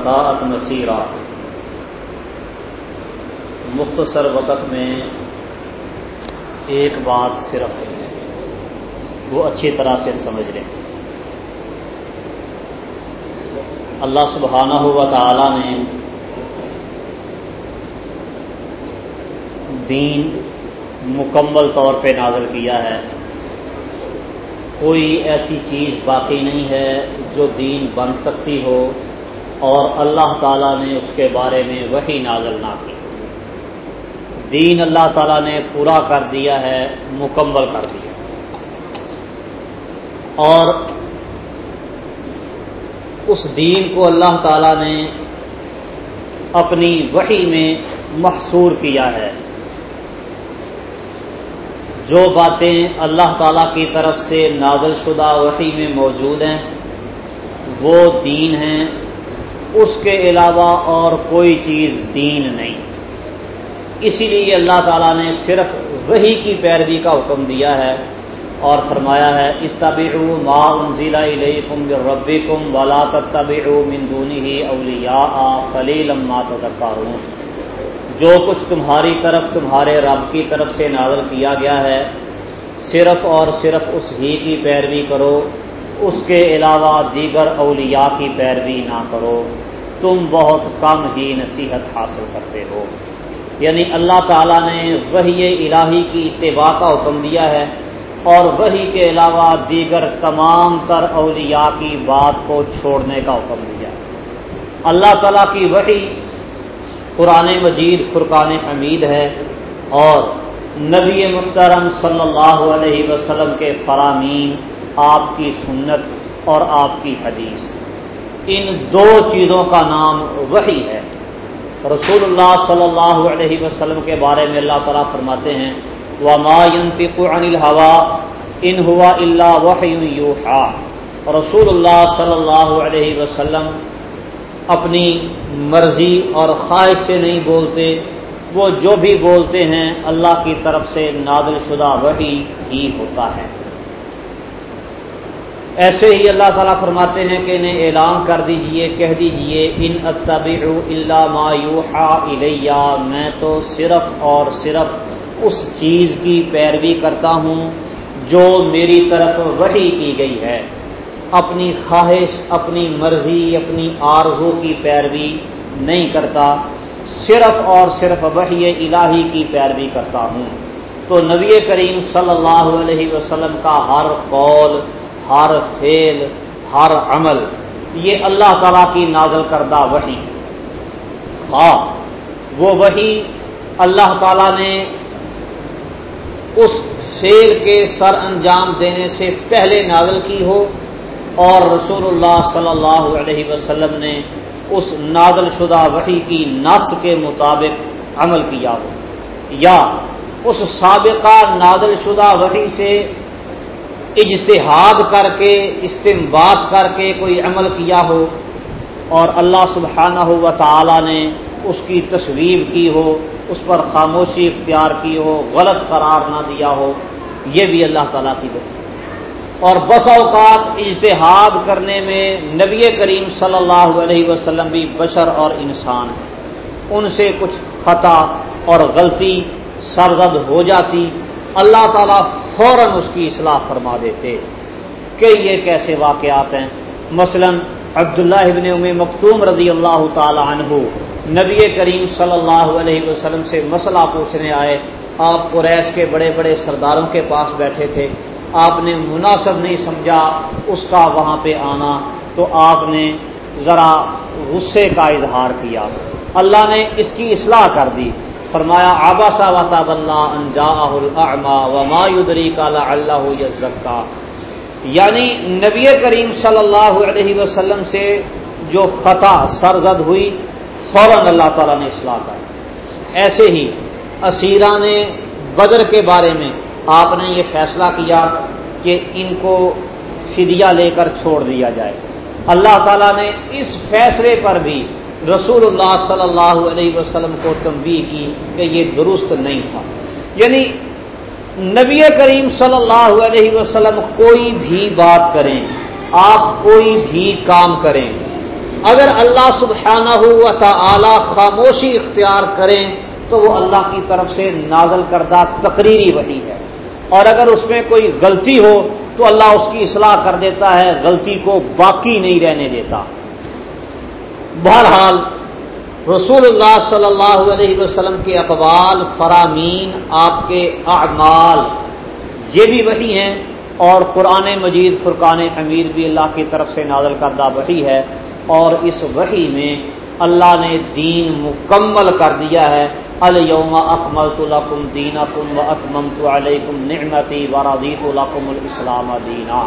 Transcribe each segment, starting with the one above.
وساعت مسیرہ۔ مختصر وقت میں ایک بات صرف وہ اچھی طرح سے سمجھ لیں۔ اللہ سبحانہ ہوا تعالی نے دین مکمل طور پہ نازل کیا ہے۔ کوئی ایسی چیز باقی نہیں ہے جو دین بن سکتی ہو۔ اور اللہ تعالیٰ نے اس کے بارے میں وہی نازل نہ کی۔ دین اللہ تعالیٰ نے پورا کر دیا ہے، مکمل کر دیا۔ اور اس دین کو اللہ تعالیٰ نے اپنی وحی میں محصور کیا ہے۔ جو باتیں اللہ تعالی کی طرف سے نازل شدہ وحی میں موجود ہیں، وہ دین ہیں۔ اس کے علاوہ اور کوئی چیز دین نہیں۔ اسی لیے اللہ تعالیٰ نے صرف وہی کی پیروی کا حکم دیا ہے اور فرمایا ہے، اتبعوا ما انزل الیکم ربکم ولا تتبعوا من دونه اولیاء قلیلا ما تذکرون۔ جو کچھ تمہاری طرف، تمہارے رب کی طرف سے نازل کیا گیا ہے، صرف اور صرف اس ہی کی پیروی کرو۔ اس کے علاوہ دیگر اولیاء کی پیروی نہ کرو، تم بہت کم ہی نصیحت حاصل کرتے ہو۔ یعنی اللہ تعالیٰ نے وہی الہی کی اتباع کا حکم دیا ہے اور وہی کے علاوہ دیگر تمام تر اولیاء کی بات کو چھوڑنے کا حکم دیا۔ اللہ تعالیٰ کی وہی قرآن مجید، فرقان حمید ہے اور نبی محترم صلی اللہ علیہ وسلم کے فرامین آپ کی سنت اور آپ کی حدیث۔ ان دو چیزوں کا نام وہی ہے۔ رسول اللہ صلی اللہ علیہ وسلم کے بارے میں اللہ تعالیٰ فرماتے ہیں وہ ماینتق عن الحوا ان ہوا اللہ وحی رسول اللہ صلی اللہ علیہ وسلم اپنی مرضی اور خواہش سے نہیں بولتے، وہ جو بھی بولتے ہیں اللہ کی طرف سے نادل شدہ وہی ہی ہوتا ہے۔ ایسے ہی اللہ تعالیٰ فرماتے ہیں کہ انہیں اعلان کر دیجیے، کہہ دیجیے، ان اتبع اللہ ما یوحا الیہ، میں تو صرف اور صرف اس چیز کی پیروی کرتا ہوں جو میری طرف وہی کی گئی ہے۔ اپنی خواہش، اپنی مرضی، اپنی آرزو کی پیروی نہیں کرتا، صرف اور صرف وحی الہی کی پیروی کرتا ہوں۔ تو نبی کریم صلی اللہ علیہ وسلم کا ہر قول ہر فعل، ہر عمل، یہ اللہ تعالی کی نازل کردہ وحی۔ ہاں وہ وہی اللہ تعالی نے اس فیل کے سر انجام دینے سے پہلے نازل کی ہو اور رسول اللہ صلی اللہ علیہ وسلم نے اس نادل شدہ وحی کی نس کے مطابق عمل کیا ہو۔ یا اس سابقہ نادل شدہ وحی سے اجتہاد کر کے استمباد کر کے کوئی عمل کیا ہو اور اللہ سبحانہ ہو و تعالی نے اس کی تصویر کی ہو، اس پر خاموشی اختیار کی ہو، غلط قرار نہ دیا ہو، یہ بھی اللہ تعالیٰ کی وحی اور بس اوقات اجتہاد کرنے میں نبی کریم صلی اللہ علیہ وسلم بھی بشر اور انسان ہیں۔ ان سے کچھ خطا اور غلطی سرزد ہو جاتی۔ اللہ تعالیٰ فوراً اس کی اصلاح فرما دیتے کہ یہ کیسے واقعات ہیں۔ مثلا عبداللہ ابن ام مختوم رضی اللہ تعالی عنہ نبی کریم صلی اللہ علیہ وسلم سے مسئلہ پوچھنے آئے۔ آپ قریش کے بڑے بڑے سرداروں کے پاس بیٹھے تھے۔ آپ نے مناسب نہیں سمجھا اس کا وہاں پہ آنا۔ تو آپ نے ذرا غصے کا اظہار کیا۔ اللہ نے اس کی اصلاح کر دی۔ فرمایا، آبا سا و اللہ انجا و مایودری کا اللہ کا یعنی نبی کریم صلی اللہ علیہ وسلم سے جو خطا سرزد ہوئی، فوراً اللہ تعالیٰ نے اصلاح کر ایسے ہی اسیرہ نے بدر کے بارے میں آپ نے یہ فیصلہ کیا کہ ان کو فدیہ لے کر چھوڑ دیا جائے. اللہ تعالیٰ نے اس فیصلے پر بھی رسول اللہ صلی اللہ علیہ وسلم کو تنبیہ کی کہ یہ درست نہیں تھا۔ یعنی نبی کریم صلی اللہ علیہ وسلم کوئی بھی بات کریں، آپ کوئی بھی کام کریں، اگر اللہ سبحانہ ہوا تعالی خاموشی اختیار کریں تو وہ اللہ کی طرف سے نازل کردہ تقریری وحی ہے۔ اور اگر اس میں کوئی غلطی ہو تو اللہ اس کی اصلاح کر دیتا ہے، غلطی کو باقی نہیں رہنے دیتا۔ بہرحال رسول اللہ صلی اللہ علیہ وسلم کے اقوال، فرامین، آپ کے اعمال، یہ بھی وہی ہیں اور قرآن مجید، فرقان امیر بھی اللہ کی طرف سے نازل کردہ وہی ہے اور اس وحی میں اللہ نے دین مکمل کر دیا ہے۔ الوم اکمل القم دین اکم و اکمم تو علیکم نعمتی ورادیت القم الاسلام دینا۔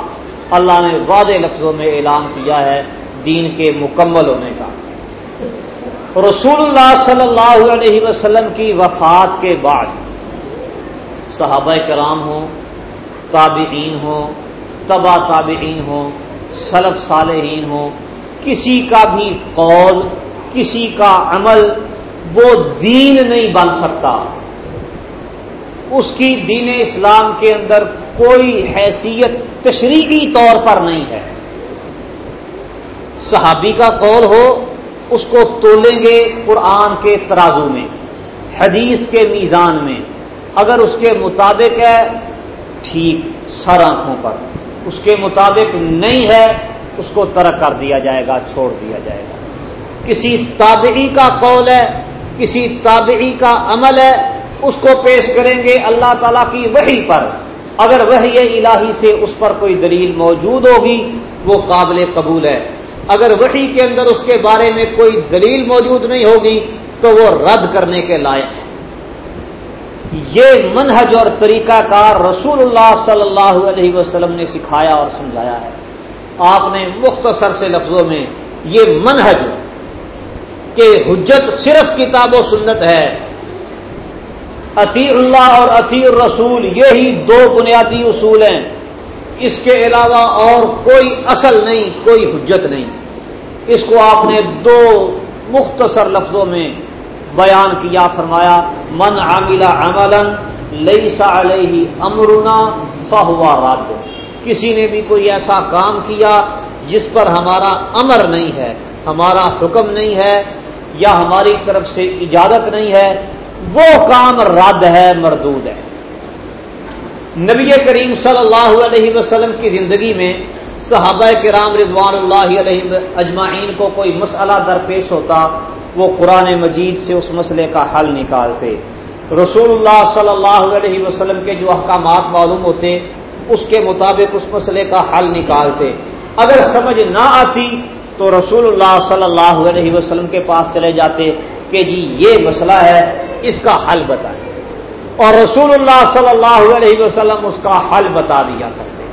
اللہ نے واضح لفظوں میں اعلان کیا ہے دین کے مکمل ہونے کا۔ رسول اللہ صلی اللہ علیہ وسلم کی وفات کے بعد صحابہ کرام ہوں، تابعین ہوں، تبا تابعین ہوں، سلف صالحین ہوں، کسی کا بھی قول، کسی کا عمل وہ دین نہیں بن سکتا۔ اس کی دین اسلام کے اندر کوئی حیثیت تشریحی طور پر نہیں ہے۔ صحابی کا قول ہو اس کو تولیں گے قرآن کے ترازو میں، حدیث کے میزان میں۔ اگر اس کے مطابق ہے، ٹھیک، سر آنکھوں پر۔ اس کے مطابق نہیں ہے، اس کو ترک کر دیا جائے گا، چھوڑ دیا جائے گا۔ کسی تابعی کا قول ہے، کسی تابعی کا عمل ہے، اس کو پیش کریں گے اللہ تعالی کی وہی پر۔ اگر وہی الہی سے اس پر کوئی دلیل موجود ہوگی، وہ قابل قبول ہے۔ اگر وہی کے اندر اس کے بارے میں کوئی دلیل موجود نہیں ہوگی تو وہ رد کرنے کے لائق ہے۔ یہ منہج اور طریقہ کار رسول اللہ صلی اللہ علیہ وسلم نے سکھایا اور سمجھایا ہے۔ آپ نے مختصر سے لفظوں میں یہ منہج کہ حجت صرف کتاب و سنت ہے۔ عطی اللہ اور عطی الرسول، یہی دو بنیادی اصول ہیں۔ اس کے علاوہ اور کوئی اصل نہیں، کوئی حجت نہیں۔ اس کو آپ نے دو مختصر لفظوں میں بیان کیا، فرمایا، من عاملہ عملن لئی سا علیہ امرنا فہوا راد کسی نے بھی کوئی ایسا کام کیا جس پر ہمارا امر نہیں ہے، ہمارا حکم نہیں ہے یا ہماری طرف سے اجازت نہیں ہے، وہ کام رد ہے، مردود ہے۔ نبی کریم صلی اللہ علیہ وسلم کی زندگی میں صحابہ کرام رضوان اللہ علیہ اجمعین کو کوئی مسئلہ درپیش ہوتا، وہ قرآن مجید سے اس مسئلے کا حل نکالتے۔ رسول اللہ صلی اللہ علیہ وسلم کے جو احکامات معلوم ہوتے، اس کے مطابق اس مسئلے کا حل نکالتے۔ اگر سمجھ نہ آتی تو رسول اللہ صلی اللہ علیہ وسلم کے پاس چلے جاتے کہ جی یہ مسئلہ ہے، اس کا حل بتائیں۔ اور رسول اللہ صلی اللہ علیہ وسلم اس کا حل بتا دیا کرتے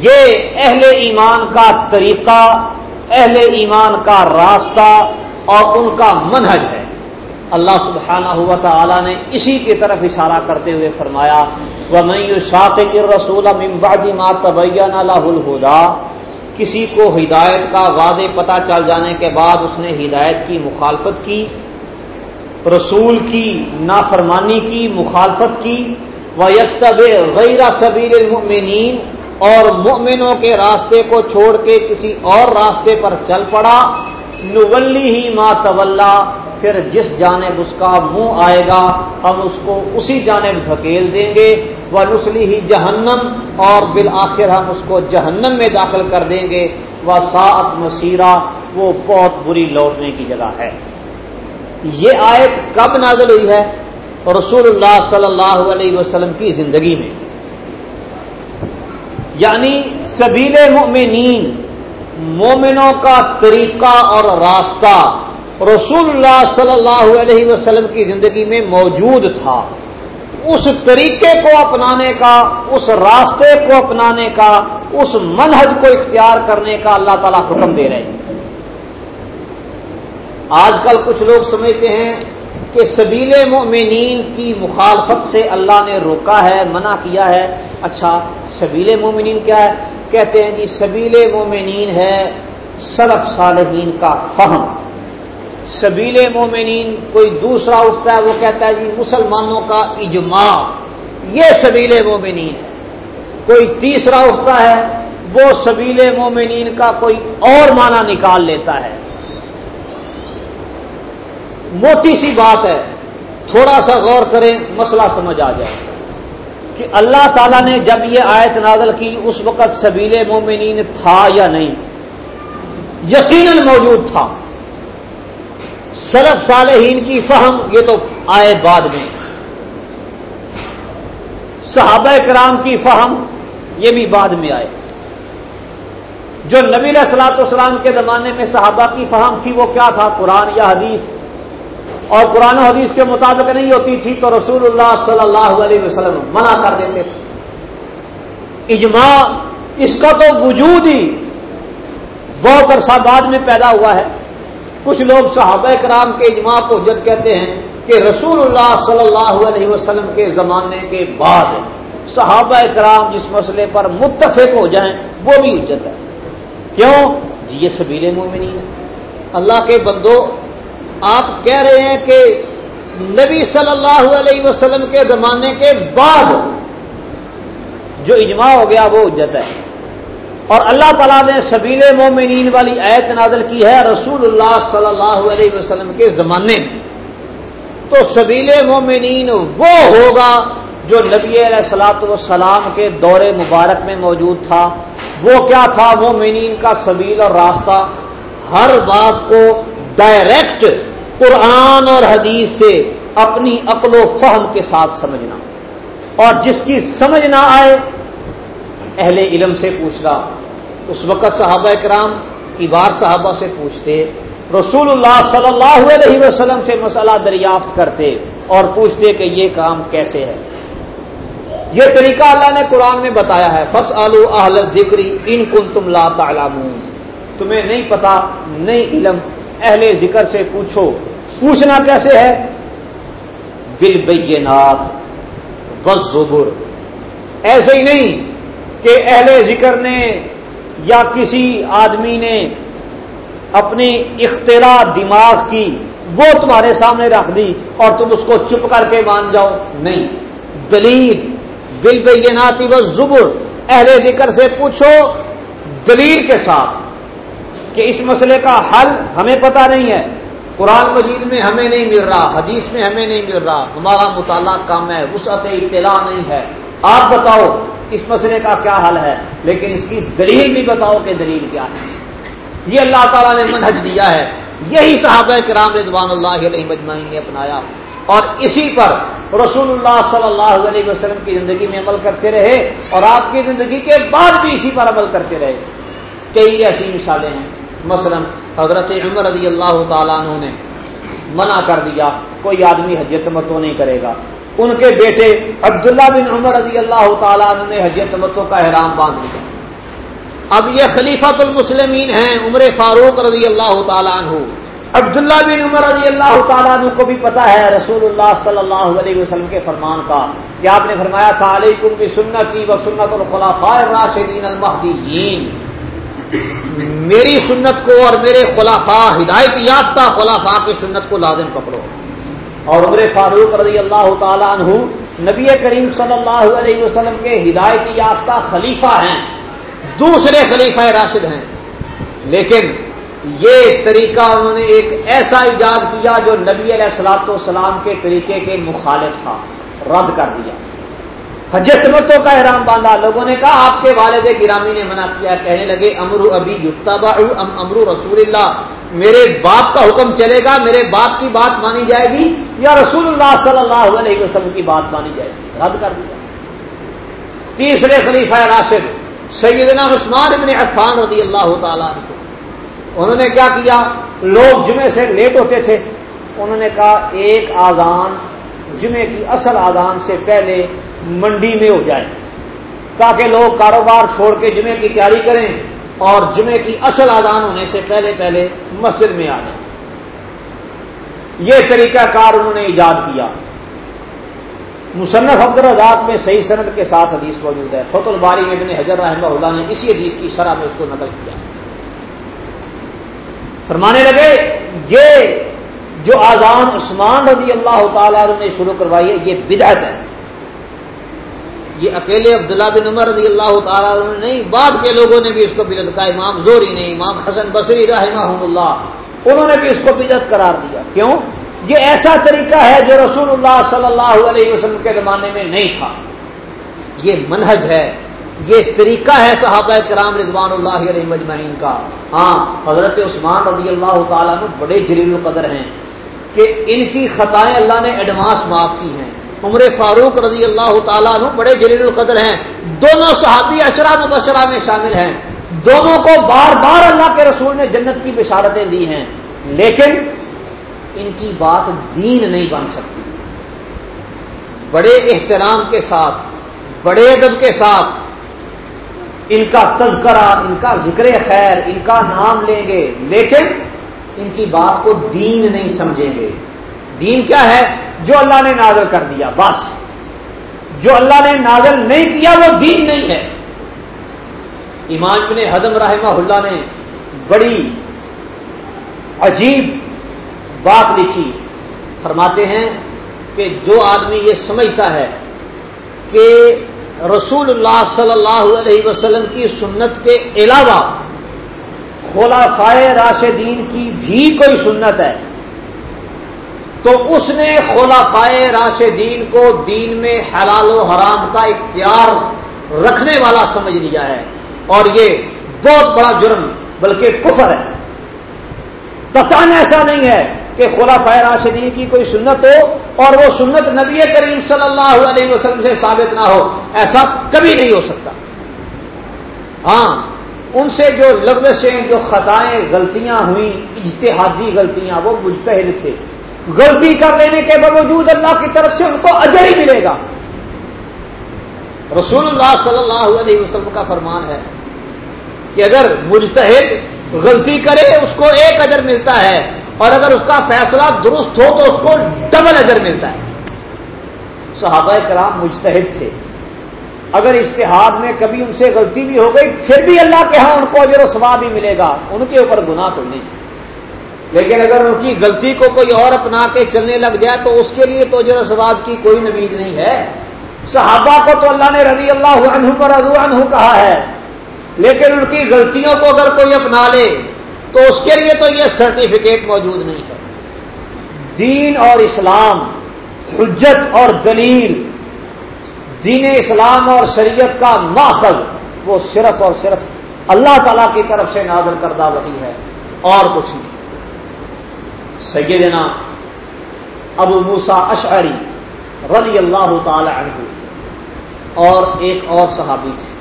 یہ اہل ایمان کا طریقہ، اہل ایمان کا راستہ اور ان کا منہج ہے۔ اللہ سبحانہ ہوا تعالیٰ نے اسی کی طرف اشارہ کرتے ہوئے فرمایا وہ میں شاط رسول امبادی ماں طبیہ الہدا کسی کو ہدایت کا واضح پتہ چل جانے کے بعد اس نے ہدایت کی مخالفت کی۔ رسول کی نافرمانی کی، مخالفت کی وہ یکتب غیر سبیر المؤمنین اور مؤمنوں کے راستے کو چھوڑ کے کسی اور راستے پر چل پڑا۔ نولی ہی ما طلّہ پھر جس جانب اس کا منہ آئے گا، ہم اس کو اسی جانب دھکیل دیں گے۔ وہ نسلی ہی جہنم، اور بالآخر ہم اس کو جہنم میں داخل کر دیں گے۔ وہ سات مسیرہ وہ بہت بری لوٹنے کی جگہ ہے۔ یہ آیت کب نازل ہوئی ہے؟ رسول اللہ صلی اللہ علیہ وسلم کی زندگی میں۔ یعنی سبیل مومنین، مومنوں کا طریقہ اور راستہ رسول اللہ صلی اللہ علیہ وسلم کی زندگی میں موجود تھا۔ اس طریقے کو اپنانے کا، اس راستے کو اپنانے کا، اس منہج کو اختیار کرنے کا اللہ تعالیٰ حکم دے رہے ہیں۔ آج کل کچھ لوگ سمجھتے ہیں کہ سبیل مومنین کی مخالفت سے اللہ نے روکا ہے، منع کیا ہے۔ اچھا سبیل مومنین کیا ہے؟ کہتے ہیں جی سبیل مومنین ہے سلف صالحین کا فہم۔ سبیل مومنین کوئی دوسرا اٹھتا ہے، وہ کہتا ہے جی مسلمانوں کا اجماع۔ یہ سبیل مومنین ہے۔ کوئی تیسرا اٹھتا ہے، وہ سبیل مومنین کا کوئی اور معنی نکال لیتا ہے۔ موٹی سی بات ہے۔ تھوڑا سا غور کریں، مسئلہ سمجھ آ جائے۔ کہ اللہ تعالیٰ نے جب یہ آیت نازل کی، اس وقت سبیل مومنین تھا یا نہیں؟ یقیناً موجود تھا۔ سلف صالحین کی فہم، یہ تو آئے بعد میں۔ صحابہ کرام کی فہم، یہ بھی بعد میں آئے۔ جو نبی علیہ السلاط والسلام کے زمانے میں صحابہ کی فہم تھی، وہ کیا تھا؟ قرآن یا حدیث؟ اور قرآن حدیث کے مطابق نہیں ہوتی تھی تو رسول اللہ صلی اللہ علیہ وسلم منع کر دیتے تھے۔ اجماع، اس کا تو وجود ہی بہت عرصہ بعد میں پیدا ہوا ہے۔ کچھ لوگ صحابہ کرام کے اجماع کو جد کہتے ہیں کہ رسول اللہ صلی اللہ علیہ وسلم کے زمانے کے بعد صحابہ کرام جس مسئلے پر متفق ہو جائیں، وہ بھی اجت ہے۔ کیوں؟ جی یہ سبیل مومنین۔ ہے اللہ کے بندو آپ کہہ رہے ہیں کہ نبی صلی اللہ علیہ وسلم کے زمانے کے بعد جو اجماع ہو گیا وہ اجت ہے۔ اور اللہ تعالیٰ نے سبیل مومنین والی ایت نازل کی ہے رسول اللہ صلی اللہ علیہ وسلم کے زمانے میں۔ تو سبیل مومنین وہ ہوگا جو نبی علیہ السلاۃ والسلام کے دور مبارک میں موجود تھا۔ وہ کیا تھا؟ مومنین کا سبیل اور راستہ۔ ہر بات کو ڈائریکٹ قرآن اور حدیث سے اپنی عقل و فہم کے ساتھ سمجھنا اور جس کی سمجھ نہ آئے، اہل علم سے پوچھنا۔ اس وقت صحابہ کرام کی بار صحابہ سے پوچھتے، رسول اللہ صلی اللہ علیہ وسلم سے مسئلہ دریافت کرتے اور پوچھتے کہ یہ کام کیسے ہے؟ یہ طریقہ اللہ نے قرآن میں بتایا ہے۔ فس آلو اہل ذکری ان کن تم لا تعلمون۔ تمہیں نہیں پتا نہیں علم اہل ذکر سے پوچھو، پوچھنا کیسے ہے؟ بل بینات زبر ایسے ہی نہیں کہ اہل ذکر نے یا کسی آدمی نے اپنی اختراع دماغ کی وہ تمہارے سامنے رکھ دی اور تم اس کو چپ کر کے مان جاؤ۔ نہیں۔ دلیل بل بیناتی و زبر اہل ذکر سے پوچھو دلیل کے ساتھ۔ کہ اس مسئلے کا حل ہمیں پتہ نہیں ہے۔ قرآن مجید میں ہمیں نہیں مل رہا، حدیث میں ہمیں نہیں مل رہا، ہمارا مطالعہ کم ہے، وسعت اطلاع نہیں ہے۔ آپ بتاؤ اس مسئلے کا کیا حل ہے، لیکن اس کی دلیل بھی بتاؤ کہ دلیل کیا ہے۔ یہ اللہ تعالیٰ نے منہج دیا ہے۔ یہی صحابہ کرام رضوان اللہ علیہ مجمعین نے اپنایا۔ اور اسی پر رسول اللہ صلی اللہ علیہ وسلم کی زندگی میں عمل کرتے رہے اور آپ کی زندگی کے بعد بھی اسی پر عمل کرتے رہے کئی ایسی مثالیں ہیں۔ مثلا حضرت عمر رضی اللہ تعالیٰ عنہ نے منع کر دیا، کوئی آدمی حج تمتو نہیں کرے گا۔ ان کے بیٹے عبداللہ بن عمر رضی اللہ تعالیٰ عنہ نے حج تمتو کا احرام باندھ دیا اب یہ خلیفۃ المسلمین ہیں عمر فاروق رضی اللہ تعالیٰ عنہ۔ عبداللہ بن عمر رضی اللہ تعالیٰ عنہ کو بھی پتا ہے رسول اللہ صلی اللہ علیہ وسلم کے فرمان کا۔ کہ آپ نے فرمایا، تھا علیکم بھی سنتی و سنت الخلافہ راشدین المحدین میری سنت کو اور میرے خلافا ہدایت یافتہ خلافا کی سنت کو لازم پکڑو۔ اور عمر فاروق رضی اللہ تعالیٰ عنہ نبی کریم صلی اللہ علیہ وسلم کے ہدایت یافتہ خلیفہ ہیں۔ دوسرے خلیفہ راشد ہیں۔ لیکن یہ طریقہ انہوں نے ایک ایسا ایجاد کیا جو نبی علیہ السلاط والسلام کے طریقے کے مخالف تھا۔ رد کر دیا۔ حجت متوں کا احرام باندھا۔ لوگوں نے کہا، آپ کے والد گرامی نے منع کیا۔ کہنے لگے امرو ابھی یوتابا امرو رسول اللہ۔ میرے باپ کا حکم چلے گا، میرے باپ کی بات مانی جائے گی یا رسول اللہ صلی اللہ علیہ وسلم کی بات مانی جائے گی۔ رد کر دیا۔ تیسرے خلیفہ راشد، سیدنا عثمان ابن عفان رضی اللہ تعالیٰ انہوں نے کیا کیا؟ لوگ جمعے سے لیٹ ہوتے تھے۔ انہوں نے کہا، ایک آزان جمعے کی اصل آزان سے پہلے منڈی میں ہو جائے تاکہ لوگ کاروبار چھوڑ کے جمعے کی تیاری کریں اور جمعے کی اصل آدان ہونے سے پہلے پہلے مسجد میں آ جائیں۔ یہ طریقہ کار انہوں نے ایجاد کیا۔ مصنف عبد الرزاق میں صحیح صنعت کے ساتھ حدیث موجود ہے۔ فت الباری میں ابن حضر رحمہ اللہ نے اسی حدیث کی شرح میں اس کو نقل کیا۔ فرمانے لگے، یہ جو آزان عثمان رضی اللہ تعالی نے شروع کروائی ہے، یہ بدعت ہے۔ یہ اکیلے عبداللہ بن عمر رضی اللہ تعالیٰ نہیں، بعد کے لوگوں نے بھی اس کو بدت کہا، امام زوری نے، امام حسن بصری رحمہ اللہ، انہوں نے بھی اس کو بدت قرار دیا۔ کیوں؟ یہ ایسا طریقہ ہے جو رسول اللہ صلی اللہ علیہ وسلم کے زمانے میں نہیں تھا۔ یہ منہج ہے، یہ طریقہ ہے صحابہ کرام رضوان اللہ علیہ مجمعین کا۔ ہاں حضرت عثمان رضی اللہ تعالیٰ نے بڑے جلیل القدر ہیں کہ ان کی خطائیں اللہ نے ایڈوانس معاف کی ہیں۔ عمر فاروق رضی اللہ تعالیٰ عنہ بڑے جلیل القدر ہیں۔ دونوں صحابی اشرا مبشرہ میں شامل ہیں۔ دونوں کو بار بار اللہ کے رسول نے جنت کی بشارتیں دی ہیں۔ لیکن ان کی بات دین نہیں بن سکتی۔ بڑے احترام کے ساتھ، بڑے ادب کے ساتھ ان کا تذکرہ، ان کا ذکر خیر، ان کا نام لیں گے، لیکن ان کی بات کو دین نہیں سمجھیں گے۔ دین کیا ہے جو اللہ نے نازل کر دیا، بس۔ جو اللہ نے نازل نہیں کیا، وہ دین نہیں ہے۔ ایمان بن حدم رحمہ اللہ نے بڑی عجیب بات لکھی۔ فرماتے ہیں کہ جو آدمی یہ سمجھتا ہے کہ رسول اللہ صلی اللہ علیہ وسلم کی سنت کے علاوہ خلافائے راشدین کی بھی کوئی سنت ہے تو اس نے خلافائے راشدین کو دین میں حلال و حرام کا اختیار رکھنے والا سمجھ لیا ہے۔ اور یہ بہت بڑا جرم، بلکہ کفر ہے۔ پتان ایسا نہیں ہے کہ خلا راشدین کی کوئی سنت ہو اور وہ سنت نبی کریم صلی اللہ علیہ وسلم سے ثابت نہ ہو، ایسا کبھی نہیں ہو سکتا۔ ہاں ان سے جو لفظیں جو خطائیں غلطیاں ہوئیں، اجتہادی غلطیاں، وہ مجتہد تھے۔ غلطی کر لینے کے باوجود اللہ کی طرف سے ان کو اجر ہی ملے گا۔ رسول اللہ صلی اللہ علیہ وسلم کا فرمان ہے کہ اگر مجتہد غلطی کرے، اس کو ایک اجر ملتا ہے، اور اگر اس کا فیصلہ درست ہو تو اس کو ڈبل اجر ملتا ہے۔ صحابہ کرام مجتہد تھے۔ اگر اشتہاد میں کبھی ان سے غلطی بھی ہو گئی، پھر بھی اللہ کے ہاں ان کو اجر و ثواب ہی ملے گا۔ ان کے اوپر گناہ تو نہیں۔ لیکن اگر ان کی غلطی کو کوئی اور اپنا کے چلنے لگ جائے تو اس کے لیے تو اجر و ثواب کی کوئی نوید نہیں ہے۔ صحابہ کو تو اللہ نے رضی اللہ عنہ پر رضو عنہ کہا ہے۔ لیکن ان کی غلطیوں کو اگر کوئی اپنا لے تو اس کے لیے تو یہ سرٹیفکیٹ موجود نہیں ہے۔ دین اور اسلام، حجت اور دلیل، دین اسلام اور شریعت کا ماخذ وہ صرف اور صرف اللہ تعالی کی طرف سے نازل کردہ وہی ہے۔ اور کچھ نہیں۔ سیدنا ابو موسا اشعری رضی اللہ تعالی عنہ اور ایک اور صحابی تھے۔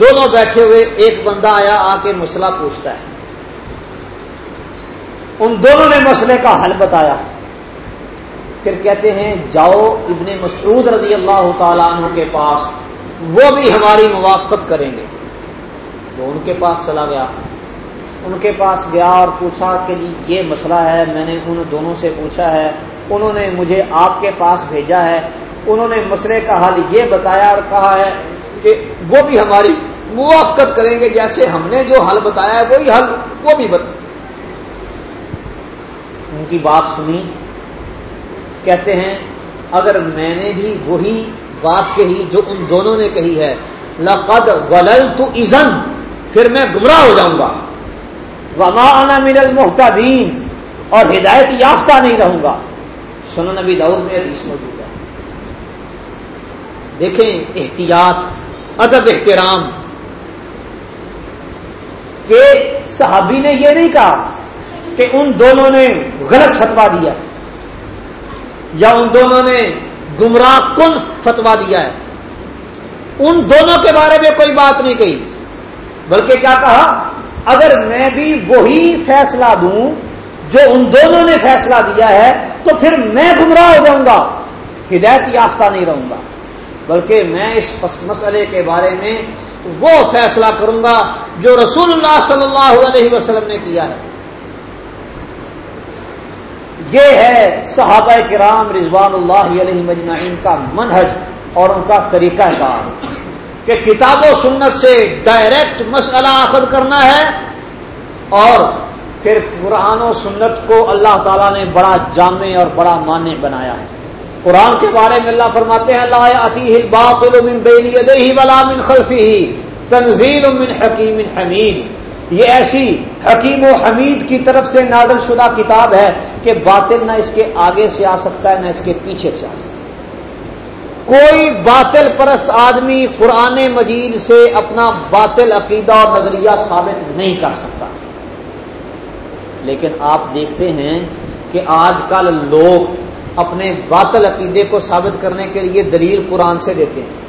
دونوں بیٹھے ہوئے ایک بندہ آیا، آ کے مسئلہ پوچھتا ہے۔ ان دونوں نے مسئلے کا حل بتایا۔ پھر کہتے ہیں، جاؤ ابن مسعود رضی اللہ تعالیٰ عنہ کے پاس، وہ بھی ہماری موافقت کریں گے۔ وہ ان کے پاس چلا گیا۔ ان کے پاس گیا اور پوچھا کہ جی یہ مسئلہ ہے، میں نے ان دونوں سے پوچھا ہے، انہوں نے مجھے آپ کے پاس بھیجا ہے۔ انہوں نے مسئلے کا حل یہ بتایا اور کہا ہے کہ وہ بھی ہماری موافقت کریں گے، جیسے ہم نے جو حل بتایا ہے، وہی حل وہ بھی بتا ان کی بات سنی۔ کہتے ہیں، اگر میں نے بھی وہی بات کہی جو ان دونوں نے کہی ہے، لقد غلل تو ایزن پھر میں گمراہ ہو جاؤں گا۔ وما انا من المحتدین اور ہدایت یافتہ نہیں رہوں گا۔ سنن نبی دور میں حدیث موجود ہے۔ دیکھیں احتیاط، ادب، احترام۔ کہ صحابی نے یہ نہیں کہا کہ ان دونوں نے غلط فتوا دیا یا ان دونوں نے گمراہ کن فتوا دیا ہے۔ ان دونوں کے بارے میں کوئی بات نہیں کہی، بلکہ کیا کہا؟ اگر میں بھی وہی فیصلہ دوں جو ان دونوں نے فیصلہ دیا ہے، تو پھر میں گمراہ ہو جاؤں گا۔ ہدایت یافتہ نہیں رہوں گا۔ بلکہ میں اس مسئلے کے بارے میں وہ فیصلہ کروں گا جو رسول اللہ صلی اللہ علیہ وسلم نے کیا ہے۔ یہ ہے صحابہ کرام رضوان اللہ علیہ مجمعین کا منہج اور ان کا طریقہ کار۔ کہ کتاب و سنت سے ڈائریکٹ مسئلہ اخذ کرنا ہے اور پھر قرآن و سنت کو اللہ تعالیٰ نے بڑا جامع اور بڑا مانع بنایا ہے۔ قرآن کے بارے میں اللہ فرماتے ہیں، لا الباطل من بین یدیہ ولا من خلفہ، تنزیل من حکیم حمید۔ یہ ایسی حکیم و حمید کی طرف سے نازل شدہ کتاب ہے کہ باطل نہ اس کے آگے سے آ سکتا ہے، نہ اس کے پیچھے سے آ سکتا ہے۔ کوئی باطل پرست آدمی قرآن مجید سے اپنا باطل عقیدہ اور نظریہ ثابت نہیں کر سکتا۔ لیکن آپ دیکھتے ہیں کہ آج کل لوگ اپنے باطل عقیدے کو ثابت کرنے کے لیے دلیل قرآن سے دیتے ہیں۔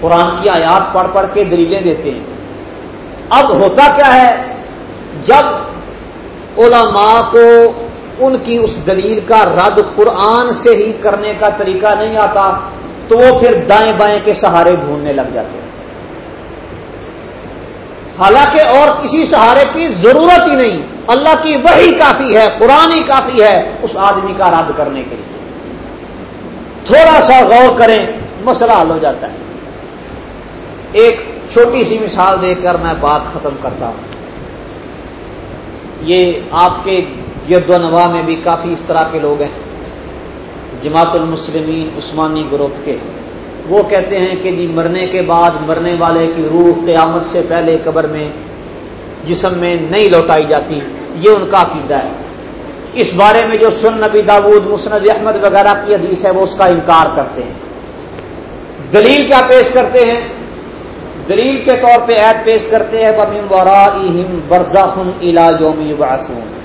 قرآن کی آیات پڑھ پڑھ کے دلیلیں دیتے ہیں۔ اب ہوتا کیا ہے؟ جب علماء کو ان کی اس دلیل کا رد قرآن سے ہی کرنے کا طریقہ نہیں آتا، تو وہ پھر دائیں بائیں کے سہارے ڈھونڈنے لگ جاتے ہیں۔ حالانکہ اور کسی سہارے کی ضرورت ہی نہیں، اللہ کی وہی کافی ہے، قرآن ہی کافی ہے اس آدمی کا رد کرنے کے لیے۔ تھوڑا سا غور کریں، مسئلہ حل ہو جاتا ہے۔ ایک چھوٹی سی مثال دے کر میں بات ختم کرتا ہوں۔ یہ آپ کے گرد و نواح میں بھی کافی اس طرح کے لوگ ہیں۔ جماعت المسلمین عثمانی گروپ کے۔ وہ کہتے ہیں کہ جی مرنے کے بعد مرنے والے کی روح قیامت سے پہلے قبر میں جسم میں نہیں لوٹائی جاتی، یہ ان کا عقیدہ ہے۔ اس بارے میں جو سن نبی داود مسند احمد وغیرہ کی حدیث ہے، وہ اس کا انکار کرتے ہیں۔ دلیل کیا پیش کرتے ہیں؟ دلیل کے طور پہ عید پیش کرتے ہیں بمیم ورا برزا خن علا یوم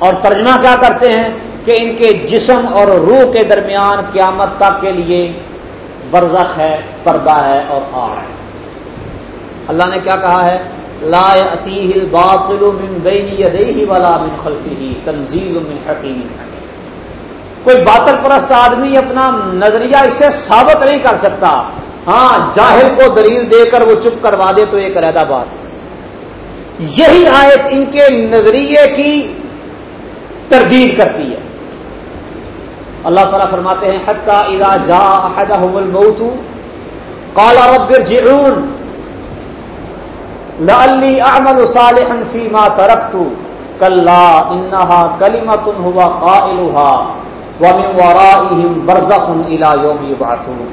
اور ترجمہ کیا کرتے ہیں کہ ان کے جسم اور روح کے درمیان قیامت تک کے لیے برزخ ہے، پردہ ہے اور آڑ ہے۔ اللہ نے کیا کہا ہے؟ لا باطل من بین یدیہ ولا من خلفہ، تنزیل من حکیم۔ کوئی باطل پرست آدمی اپنا نظریہ اس سے ثابت نہیں کر سکتا۔ ہاں جاہل کو دلیل دے کر وہ چپ کروا دے تو ایک علیحدہ بات۔ یہی آیت ان کے نظریے کی تردید کرتی ہے۔ اللہ تعالیٰ فرماتے ہیں حقہ ادا جا الموت کالا ربر جرون لی احمد صالحا فيما تركت كلا انها كلمه هو قائلها ومن ورائهم برزخ الى يوم يبعثون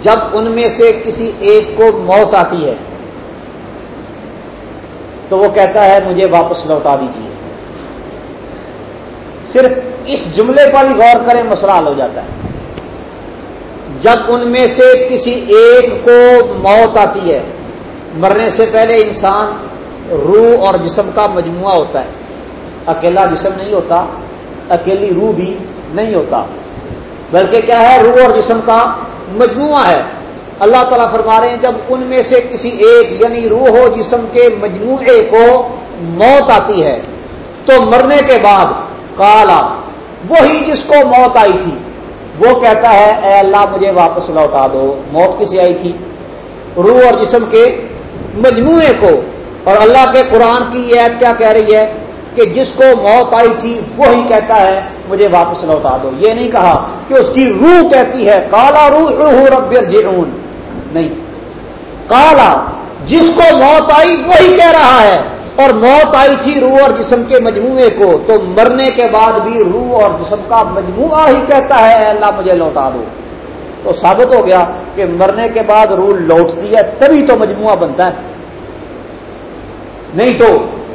جب ان میں سے کسی ایک کو موت آتی ہے، تو وہ کہتا ہے، مجھے واپس لوٹا دیجیے صرف اس جملے پر ہی غور کریں، مسئلہ حل ہو جاتا ہے۔ جب ان میں سے کسی ایک کو موت آتی ہے، مرنے سے پہلے انسان روح اور جسم کا مجموعہ ہوتا ہے۔ اکیلا جسم نہیں ہوتا، اکیلی روح بھی نہیں ہوتا۔ بلکہ کیا ہے، روح اور جسم کا مجموعہ ہے۔ اللہ تعالیٰ فرما رہے ہیں، جب ان میں سے کسی ایک یعنی روح و جسم کے مجموعے کو موت آتی ہے، تو مرنے کے بعد کالا وہی جس کو موت آئی تھی۔ وہ کہتا ہے، اے اللہ، مجھے واپس لوٹا دو۔ موت کسی آئی تھی؟ روح اور جسم کے مجموعے کو۔ اور اللہ کے قرآن کی یہ عید کیا کہہ رہی ہے؟ کہ جس کو موت آئی تھی، وہی کہتا ہے، مجھے واپس لوٹا دو۔ یہ نہیں کہا کہ اس کی روح کہتی ہے کالا روح روح رب جنون نہیں۔ کالا جس کو موت آئی، وہی کہہ رہا ہے۔ اور موت آئی تھی روح اور جسم کے مجموعے کو، تو مرنے کے بعد بھی روح اور جسم کا مجموعہ ہی کہتا ہے، اے اللہ مجھے لوٹا دو۔ تو ثابت ہو گیا کہ مرنے کے بعد روح لوٹتی ہے، تبھی تو مجموعہ بنتا ہے۔ نہیں تو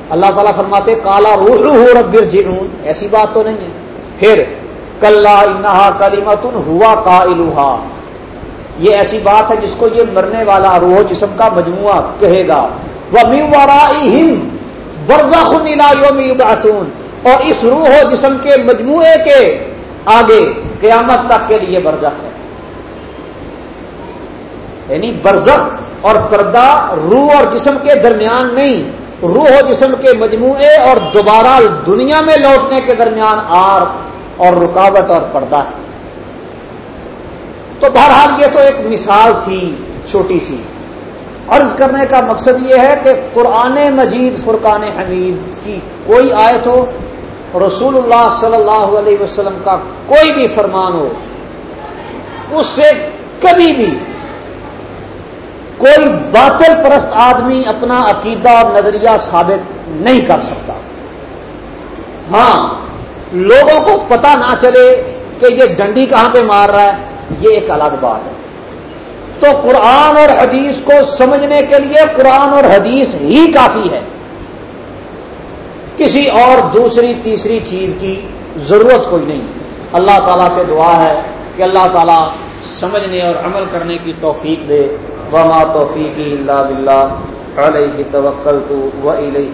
اللہ تعالیٰ فرماتے کالا روح روح رب جنون ایسی بات تو نہیں ہے۔ پھر کل انہا کلیمتن ہوا کا یہ ایسی بات ہے جس کو یہ مرنے والا روح جسم کا مجموعہ کہے گا۔ وہ میوارا ورزا خن یوم اور اس روح و جسم کے مجموعے کے آگے قیامت تک کے لیے برزخ ہے۔ یعنی برزخ اور پردہ روح اور جسم کے درمیان نہیں، روح و جسم کے مجموعے اور دوبارہ دنیا میں لوٹنے کے درمیان آر اور رکاوٹ اور پردہ ہے۔ تو بہرحال یہ تو ایک مثال تھی، چھوٹی سی۔ عرض کرنے کا مقصد یہ ہے کہ قرآن مجید فرقان حمید کی کوئی آیت ہو، رسول اللہ صلی اللہ علیہ وسلم کا کوئی بھی فرمان ہو، اس سے کبھی بھی کوئی باطل پرست آدمی اپنا عقیدہ اور نظریہ ثابت نہیں کر سکتا۔ ہاں لوگوں کو پتا نہ چلے کہ یہ ڈنڈی کہاں پہ مار رہا ہے، یہ ایک الگ بات ہے۔ تو قرآن اور حدیث کو سمجھنے کے لیے قرآن اور حدیث ہی کافی ہے۔ کسی اور دوسری، تیسری چیز کی ضرورت کوئی نہیں۔ اللہ تعالیٰ سے دعا ہے کہ اللہ تعالیٰ سمجھنے اور عمل کرنے کی توفیق دے۔ وما توفیقی اللہ بلّہ علیہ توکل تو و علیہ